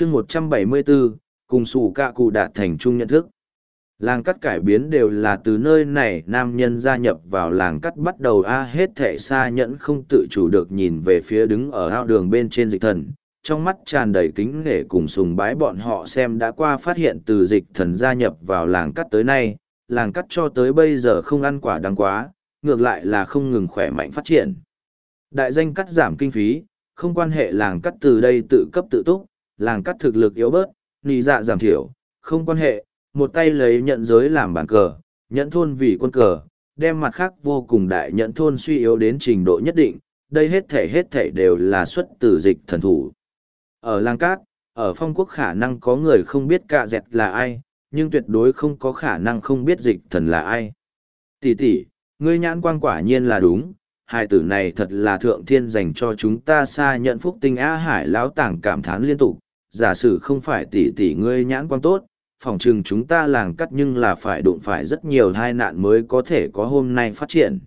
chương một trăm bảy mươi bốn cùng sủ cạ cụ đạt thành chung nhận thức. Làng cắt cải biến đều là từ nơi này nam nhân gia nhập vào làng cắt bắt đầu, a, hết thể xa nhẫn không tự chủ được nhìn về phía đứng ở ao đường bên trên dịch thần. Trong mắt tràn đầy kính nể cùng sùng bái bọn họ xem đã qua phát hiện từ dịch thần gia nhập vào làng cắt tới nay. Làng cắt cho tới bây giờ không ăn quả đắng quá, ngược lại là không ngừng khỏe mạnh phát triển. Đại danh cắt giảm kinh phí, không quan hệ làng cắt từ đây tự cấp tự túc làng cắt thực lực yếu bớt nì dạ giảm thiểu không quan hệ một tay lấy nhận giới làm bàn cờ, nhận thôn vì quân cờ, đem mặt khác vô cùng đại nhận thôn suy yếu đến trình độ nhất định, đây hết thể hết thể đều là xuất từ dịch thần thủ. Ở Lang Cát, ở phong quốc khả năng có người không biết cạ dẹt là ai, nhưng tuyệt đối không có khả năng không biết dịch thần là ai. Tỷ tỷ, ngươi nhãn quang quả nhiên là đúng, hai tử này thật là thượng thiên dành cho chúng ta xa nhận phúc tinh á hải lão tảng cảm thán liên tục, giả sử không phải tỷ tỷ ngươi nhãn quan tốt, phòng trừng chúng ta làng cắt nhưng là phải đụng phải rất nhiều tai nạn mới có thể có hôm nay phát triển.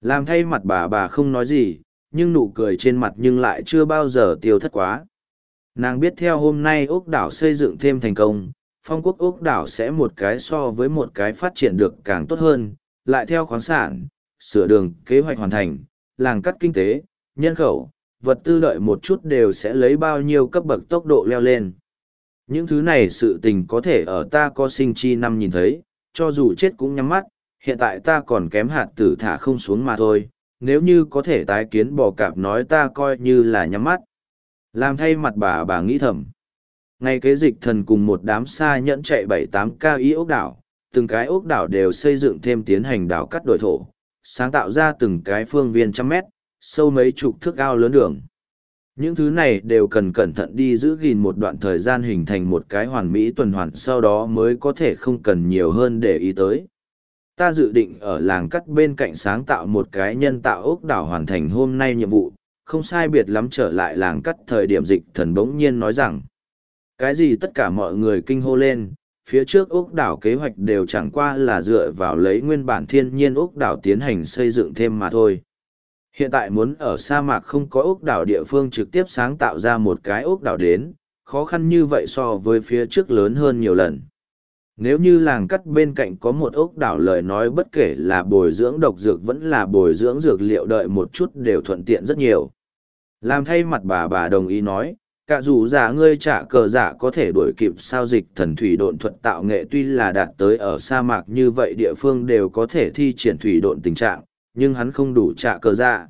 Làm thay mặt bà bà không nói gì, nhưng nụ cười trên mặt nhưng lại chưa bao giờ tiêu thất quá. Nàng biết theo hôm nay ốc đảo xây dựng thêm thành công, phong quốc ốc đảo sẽ một cái so với một cái phát triển được càng tốt hơn, lại theo khoáng sản, sửa đường, kế hoạch hoàn thành, làng cắt kinh tế, nhân khẩu, vật tư đợi một chút đều sẽ lấy bao nhiêu cấp bậc tốc độ leo lên. Những thứ này sự tình có thể ở ta có sinh chi năm nhìn thấy, cho dù chết cũng nhắm mắt, hiện tại ta còn kém hạt tử thả không xuống mà thôi, nếu như có thể tái kiến bò cạp nói ta coi như là nhắm mắt. Làm thay mặt bà bà nghĩ thầm. Ngay kế dịch thần cùng một đám xa nhẫn chạy bảy tám cao ý ốc đảo, từng cái ốc đảo đều xây dựng thêm tiến hành đảo cắt đổi thổ, sáng tạo ra từng cái phương viên trăm mét, sâu mấy chục thước ao lớn đường. Những thứ này đều cần cẩn thận đi giữ gìn một đoạn thời gian hình thành một cái hoàn mỹ tuần hoàn sau đó mới có thể không cần nhiều hơn để ý tới. Ta dự định ở làng cắt bên cạnh sáng tạo một cái nhân tạo ốc đảo hoàn thành hôm nay nhiệm vụ, không sai biệt lắm trở lại làng cắt thời điểm dịch thần bỗng nhiên nói rằng. Cái gì tất cả mọi người kinh hô lên, phía trước ốc đảo kế hoạch đều chẳng qua là dựa vào lấy nguyên bản thiên nhiên ốc đảo tiến hành xây dựng thêm mà thôi. Hiện tại muốn ở sa mạc không có ốc đảo địa phương trực tiếp sáng tạo ra một cái ốc đảo đến, khó khăn như vậy so với phía trước lớn hơn nhiều lần. Nếu như làng cắt bên cạnh có một ốc đảo lời nói bất kể là bồi dưỡng độc dược vẫn là bồi dưỡng dược liệu đợi một chút đều thuận tiện rất nhiều. Làm thay mặt bà bà đồng ý nói, cả dù giả ngươi trả cờ giả có thể đuổi kịp sao dịch thần thủy độn thuật tạo nghệ tuy là đạt tới ở sa mạc như vậy địa phương đều có thể thi triển thủy độn tình trạng, nhưng hắn không đủ trả cờ dạ.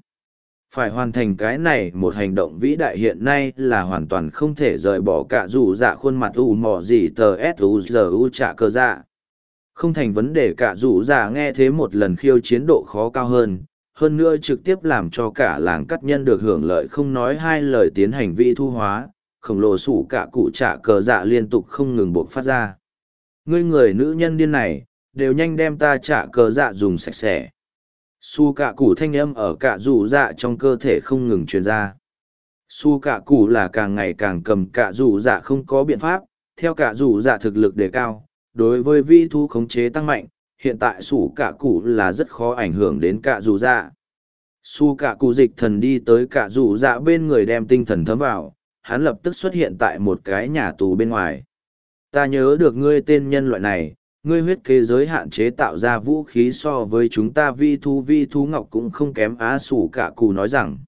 Phải hoàn thành cái này một hành động vĩ đại hiện nay là hoàn toàn không thể rời bỏ cả dù dạ khuôn mặt u mò gì tờ S.U.G.U. trả cờ dạ. Không thành vấn đề cả dù dạ nghe thế một lần khiêu chiến độ khó cao hơn, hơn nữa trực tiếp làm cho cả làng cắt nhân được hưởng lợi không nói hai lời tiến hành vi thu hóa, khổng lồ sủ cả cụ trả cờ dạ liên tục không ngừng buộc phát ra. Ngươi người nữ nhân điên này, đều nhanh đem ta trả cờ dạ dùng sạch sẽ su cạ cụ thanh âm ở cạ rủ dạ trong cơ thể không ngừng truyền ra. Su cạ cụ là càng ngày càng cầm cạ rủ dạ không có biện pháp, theo cạ rủ dạ thực lực đề cao, đối với vi thu khống chế tăng mạnh, hiện tại su cạ cụ là rất khó ảnh hưởng đến cạ rủ dạ. Su cạ cụ dịch thần đi tới cạ rủ dạ bên người đem tinh thần thấm vào, hắn lập tức xuất hiện tại một cái nhà tù bên ngoài. Ta nhớ được ngươi tên nhân loại này ngươi huyết kế giới hạn chế tạo ra vũ khí so với chúng ta vi thu, vi thú ngọc cũng không kém á sủ cả cù nói rằng.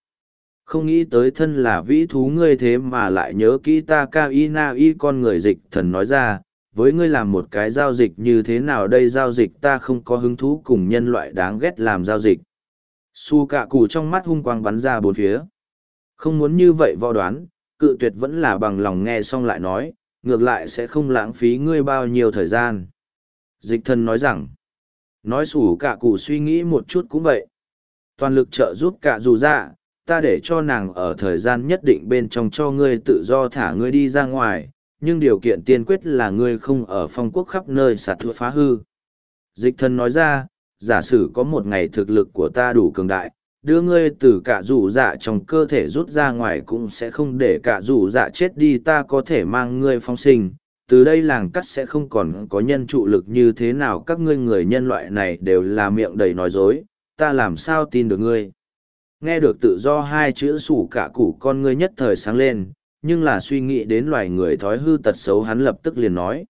Không nghĩ tới thân là vĩ thú ngươi thế mà lại nhớ kỹ ta ca y na y con người dịch thần nói ra, với ngươi làm một cái giao dịch như thế nào đây giao dịch ta không có hứng thú cùng nhân loại đáng ghét làm giao dịch. Su cạ cù trong mắt hung quang bắn ra bốn phía. Không muốn như vậy vo đoán, cự tuyệt vẫn là bằng lòng nghe xong lại nói, ngược lại sẽ không lãng phí ngươi bao nhiêu thời gian. Dịch thần nói rằng, nói xù cả cụ suy nghĩ một chút cũng vậy. Toàn lực trợ giúp cả dù dạ, ta để cho nàng ở thời gian nhất định bên trong cho ngươi tự do thả ngươi đi ra ngoài, nhưng điều kiện tiên quyết là ngươi không ở phong quốc khắp nơi sạt thua phá hư. Dịch thần nói ra, giả sử có một ngày thực lực của ta đủ cường đại, đưa ngươi từ cả rủ dạ trong cơ thể rút ra ngoài cũng sẽ không để cả rủ dạ chết đi ta có thể mang ngươi phong sinh, từ đây làng cắt sẽ không còn có nhân trụ lực như thế nào các ngươi người nhân loại này đều là miệng đầy nói dối ta làm sao tin được ngươi nghe được tự do hai chữ sủ cả củ con ngươi nhất thời sáng lên nhưng là suy nghĩ đến loài người thói hư tật xấu hắn lập tức liền nói.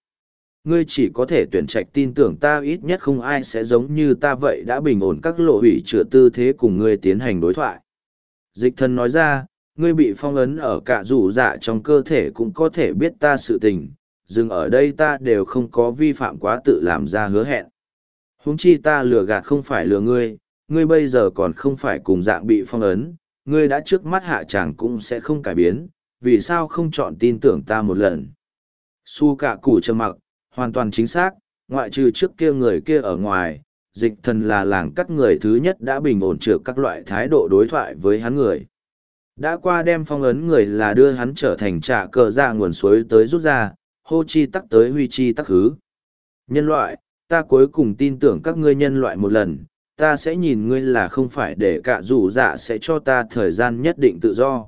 Ngươi chỉ có thể tuyển trạch tin tưởng ta ít nhất không ai sẽ giống như ta vậy đã bình ổn các lộ hủy chữa tư thế cùng ngươi tiến hành đối thoại. Dịch thần nói ra, ngươi bị phong ấn ở cả rủ dạ trong cơ thể cũng có thể biết ta sự tình, dừng ở đây ta đều không có vi phạm quá tự làm ra hứa hẹn. Huống chi ta lừa gạt không phải lừa ngươi, ngươi bây giờ còn không phải cùng dạng bị phong ấn, ngươi đã trước mắt hạ chàng cũng sẽ không cải biến, vì sao không chọn tin tưởng ta một lần. Su cả củ trầm mặc, hoàn toàn chính xác, ngoại trừ trước kia người kia ở ngoài, dịch thần là làng cắt người thứ nhất đã bình ổn trượt các loại thái độ đối thoại với hắn người. Đã qua đem phong ấn người là đưa hắn trở thành trạ cờ ra nguồn suối tới rút ra, hô chi tắc tới huy chi tắc hứ. Nhân loại, ta cuối cùng tin tưởng các ngươi nhân loại một lần, ta sẽ nhìn ngươi là không phải để cả rủ dạ sẽ cho ta thời gian nhất định tự do.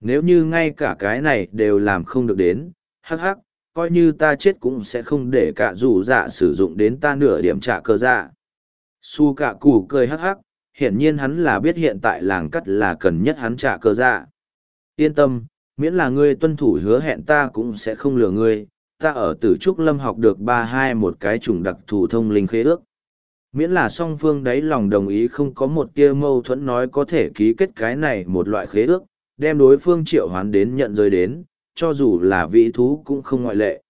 Nếu như ngay cả cái này đều làm không được đến, hắc hắc, coi như ta chết cũng sẽ không để cả rủ dạ sử dụng đến ta nửa điểm trả cơ dạ. Su cả củ cười hắc hắc, hiển nhiên hắn là biết hiện tại làng cắt là cần nhất hắn trả cơ dạ. Yên tâm, miễn là ngươi tuân thủ hứa hẹn ta cũng sẽ không lừa ngươi, ta ở tử trúc lâm học được ba hai một cái chủng đặc thù thông linh khế ước. Miễn là song phương đấy lòng đồng ý không có một tia mâu thuẫn nói có thể ký kết cái này một loại khế ước, đem đối phương triệu hoán đến nhận rơi đến, cho dù là vị thú cũng không ngoại lệ.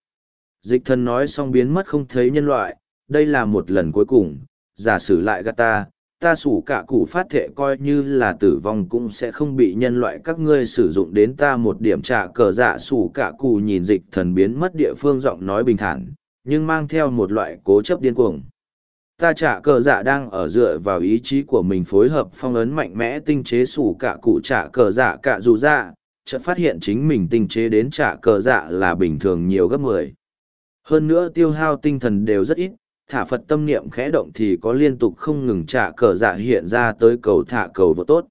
Dịch thần nói xong biến mất không thấy nhân loại, đây là một lần cuối cùng, giả sử lại gắt ta, ta sủ cả củ phát thệ coi như là tử vong cũng sẽ không bị nhân loại các ngươi sử dụng đến ta một điểm trả cờ dạ sủ cả củ nhìn dịch thần biến mất địa phương giọng nói bình thản, nhưng mang theo một loại cố chấp điên cuồng. Ta trả cờ dạ đang ở dựa vào ý chí của mình phối hợp phong ấn mạnh mẽ tinh chế sủ cả cụ trả cờ dạ cả dù dạ chợt phát hiện chính mình tinh chế đến trả cờ dạ là bình thường nhiều gấp mười. Hơn nữa tiêu hao tinh thần đều rất ít thả phật tâm niệm khẽ động thì có liên tục không ngừng trả cờ dạ hiện ra tới cầu thả cầu vô tốt.